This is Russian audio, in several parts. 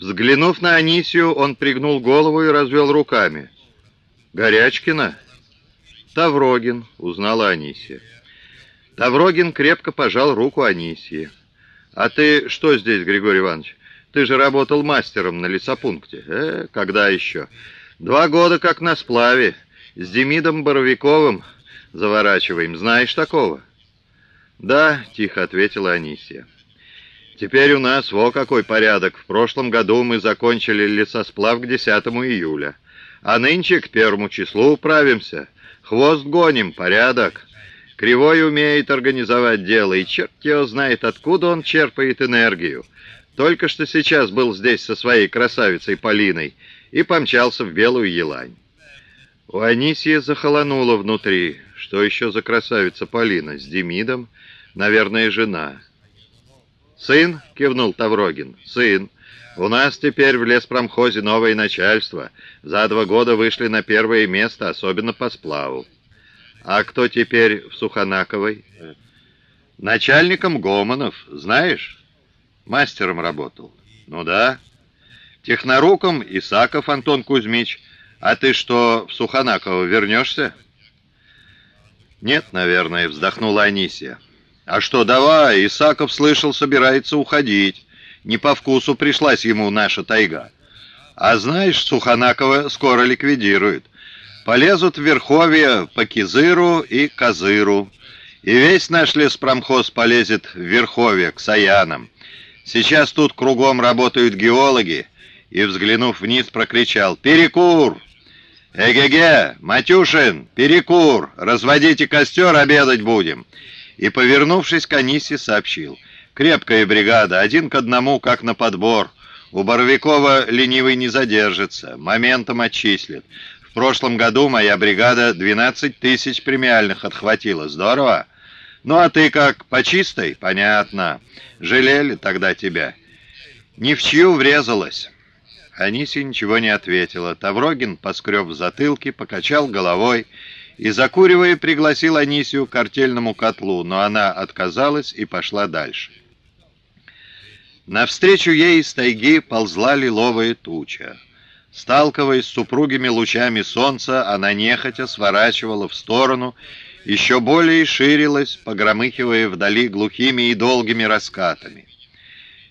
Взглянув на Анисию, он пригнул голову и развел руками. «Горячкина?» «Таврогин», — узнала Анисия. Таврогин крепко пожал руку Анисии. «А ты что здесь, Григорий Иванович? Ты же работал мастером на лесопункте. Э, когда еще? Два года как на сплаве. С Демидом Боровиковым заворачиваем. Знаешь такого?» «Да», — тихо ответила Анисия. «Теперь у нас во какой порядок. В прошлом году мы закончили лесосплав к 10 июля. А нынче к первому числу управимся. Хвост гоним, порядок». Кривой умеет организовать дело, и черт его знает, откуда он черпает энергию. Только что сейчас был здесь со своей красавицей Полиной и помчался в Белую Елань. У Анисии захолонуло внутри. Что еще за красавица Полина? С Демидом? Наверное, жена. «Сын?» — кивнул Таврогин. «Сын. У нас теперь в леспромхозе новое начальство. За два года вышли на первое место, особенно по сплаву. А кто теперь в Сухонаковой? Начальником Гомонов, знаешь? Мастером работал. Ну да. Техноруком Исаков Антон Кузьмич. А ты что, в Сухонаково вернешься? Нет, наверное, вздохнула Анисия. А что, давай, Исаков слышал, собирается уходить. Не по вкусу пришлась ему наша тайга. А знаешь, Сухонаково скоро ликвидируют. Полезут в Верховье по Кизыру и Козыру. И весь наш леспромхоз полезет в Верховье к Саянам. Сейчас тут кругом работают геологи. И, взглянув вниз, прокричал «Перекур!» «Эге-ге! Матюшин! Перекур! Разводите костер, обедать будем!» И, повернувшись к Анисе, сообщил «Крепкая бригада, один к одному, как на подбор. У Боровикова ленивый не задержится, моментом отчислит. В прошлом году моя бригада 12 тысяч премиальных отхватила. Здорово. Ну а ты как, по чистой? Понятно. Жалели тогда тебя. Ни в чью врезалась. Анисия ничего не ответила. Таврогин поскреб в затылке, покачал головой и, закуривая, пригласил Анисию к артельному котлу, но она отказалась и пошла дальше. Навстречу ей из тайги ползла лиловая туча. Сталкиваясь с супругими лучами солнца, она нехотя сворачивала в сторону, еще более ширилась, погромыхивая вдали глухими и долгими раскатами.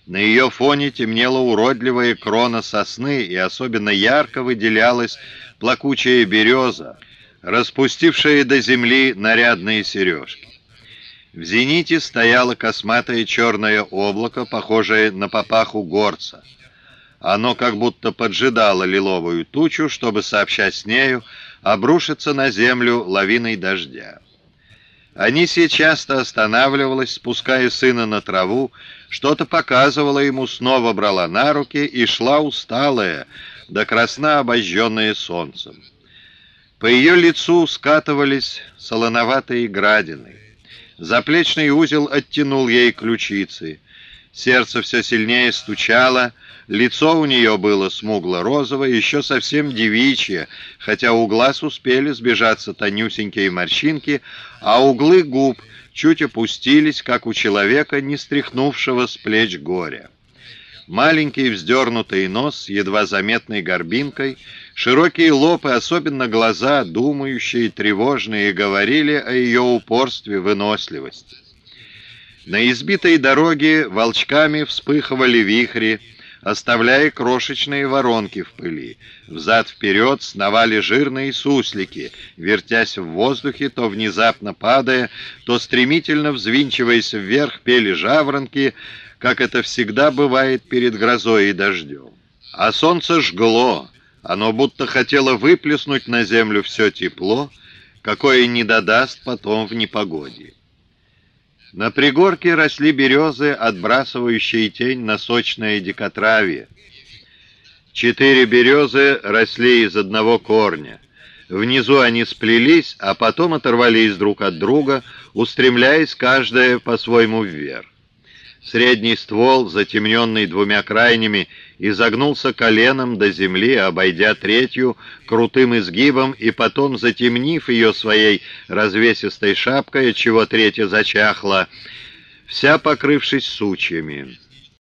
На ее фоне темнела уродливая крона сосны, и особенно ярко выделялась плакучая береза, распустившая до земли нарядные сережки. В зените стояло косматое черное облако, похожее на папаху горца — оно как будто поджидало лиловую тучу, чтобы, сообщать с нею, обрушиться на землю лавиной дождя. Анисия часто останавливалась, спуская сына на траву, что-то показывала ему, снова брала на руки и шла усталая, до красна обожженная солнцем. По ее лицу скатывались солоноватые градины. Заплечный узел оттянул ей ключицы. Сердце все сильнее стучало, лицо у нее было смугло-розовое, еще совсем девичье, хотя у глаз успели сбежаться тонюсенькие морщинки, а углы губ чуть опустились, как у человека, не стряхнувшего с плеч горя. Маленький вздернутый нос едва заметной горбинкой, широкие лоб и особенно глаза, думающие, тревожные, говорили о ее упорстве, выносливости. На избитой дороге волчками вспыхивали вихри, оставляя крошечные воронки в пыли. Взад-вперед сновали жирные суслики, вертясь в воздухе, то внезапно падая, то стремительно взвинчиваясь вверх, пели жаворонки, как это всегда бывает перед грозой и дождем. А солнце жгло, оно будто хотело выплеснуть на землю все тепло, какое не додаст потом в непогоде. На пригорке росли березы, отбрасывающие тень на сочное дикотравье. Четыре березы росли из одного корня. Внизу они сплелись, а потом оторвались друг от друга, устремляясь каждая по-своему вверх. Средний ствол, затемненный двумя крайними, изогнулся коленом до земли, обойдя третью крутым изгибом и потом, затемнив ее своей развесистой шапкой, чего третья зачахла, вся покрывшись сучьями.